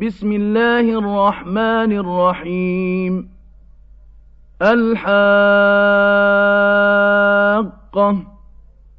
بسم الله الرحمن الرحيم الحاقة